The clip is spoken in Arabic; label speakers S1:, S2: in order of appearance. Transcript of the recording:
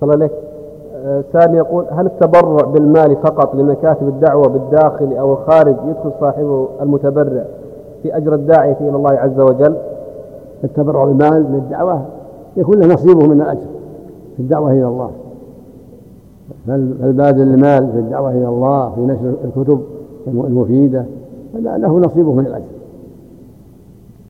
S1: صلى عليك آه، ثاني يقول هل التبرع بالمال فقط لمكاتب الدعوة بالداخل أو الخارج يدخل صاحبه المتبرع في أجر الداعية إلى الله عز وجل؟
S2: التبرع بالمال من الدعوة يكون له نصيبه من الأجر في الدعوة إلى الله. فالباذل المال في الدعوة إلى الله في نشر الكتب المفيدة له نصيبه من الأجر.